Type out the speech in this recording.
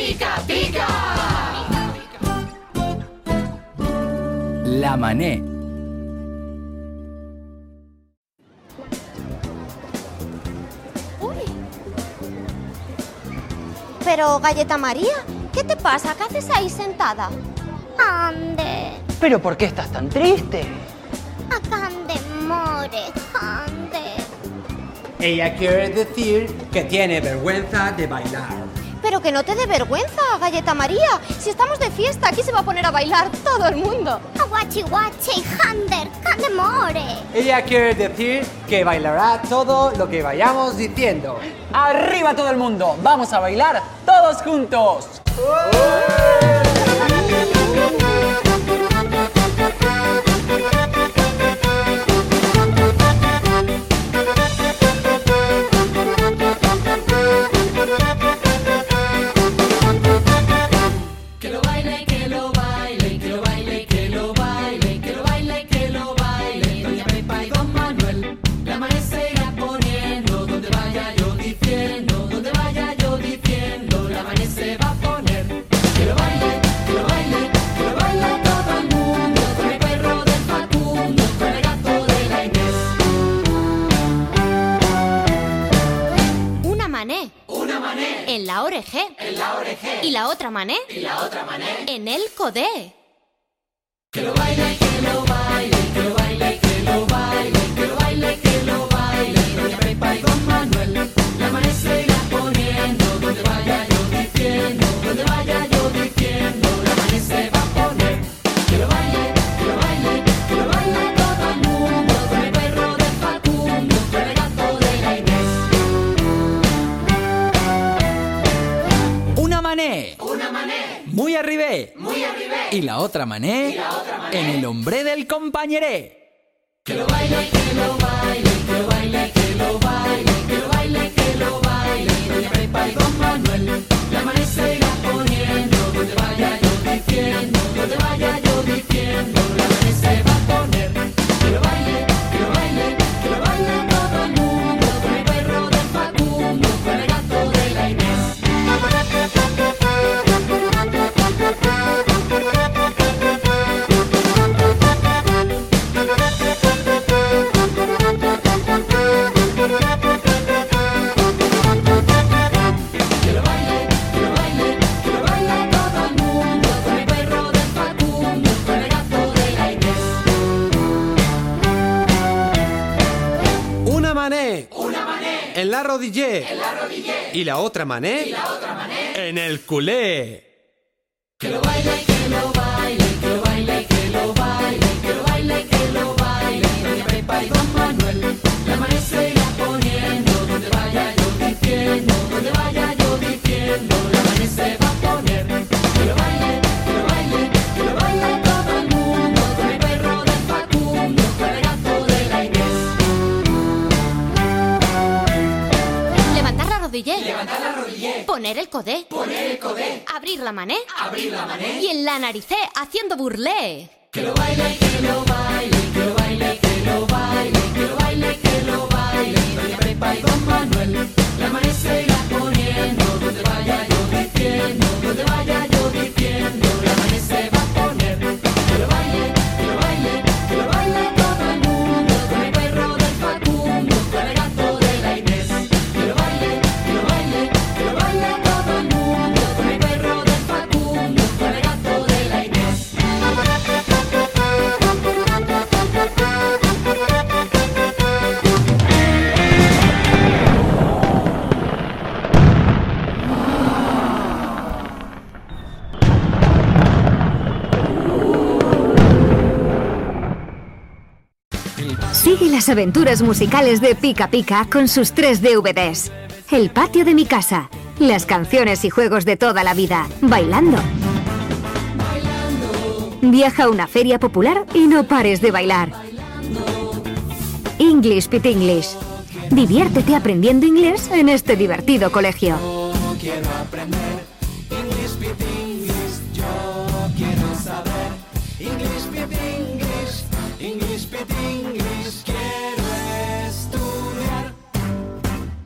pica, pica. La Mané. Pero, Galleta María, ¿qué te pasa? ¿Qué haces ahí sentada? Ande, ¿Pero por qué estás tan triste? acande more, ande. Ella quiere decir que tiene vergüenza de bailar. Pero que no te dé vergüenza, Galleta María. Si estamos de fiesta, aquí se va a poner a bailar todo el mundo. Aguachi guachi, hander, more. Ella quiere decir que bailará todo lo que vayamos diciendo. ¡Arriba todo el mundo! ¡Vamos a bailar todos juntos! Una ORG. En la ORG. ¿Y la otra mané? Y la otra mané. En el CODE. Una mané. Una mané. Muy arribé. Muy arribé. Y la otra mané. En el hombre del compañeré. En la rodillé. En la rodillé. Y la otra mané. Y la otra mané. En el culé. Levantar la. Poner el codé. Poner el codé. Abrir la mané. Abrir la mané. Y en la naricé haciendo burlé. Sigue las aventuras musicales de Pica Pica con sus tres DVDs. El patio de mi casa, las canciones y juegos de toda la vida, bailando. Viaja a una feria popular y no pares de bailar. English Pit English. Diviértete aprendiendo inglés en este divertido colegio. Quiero aprender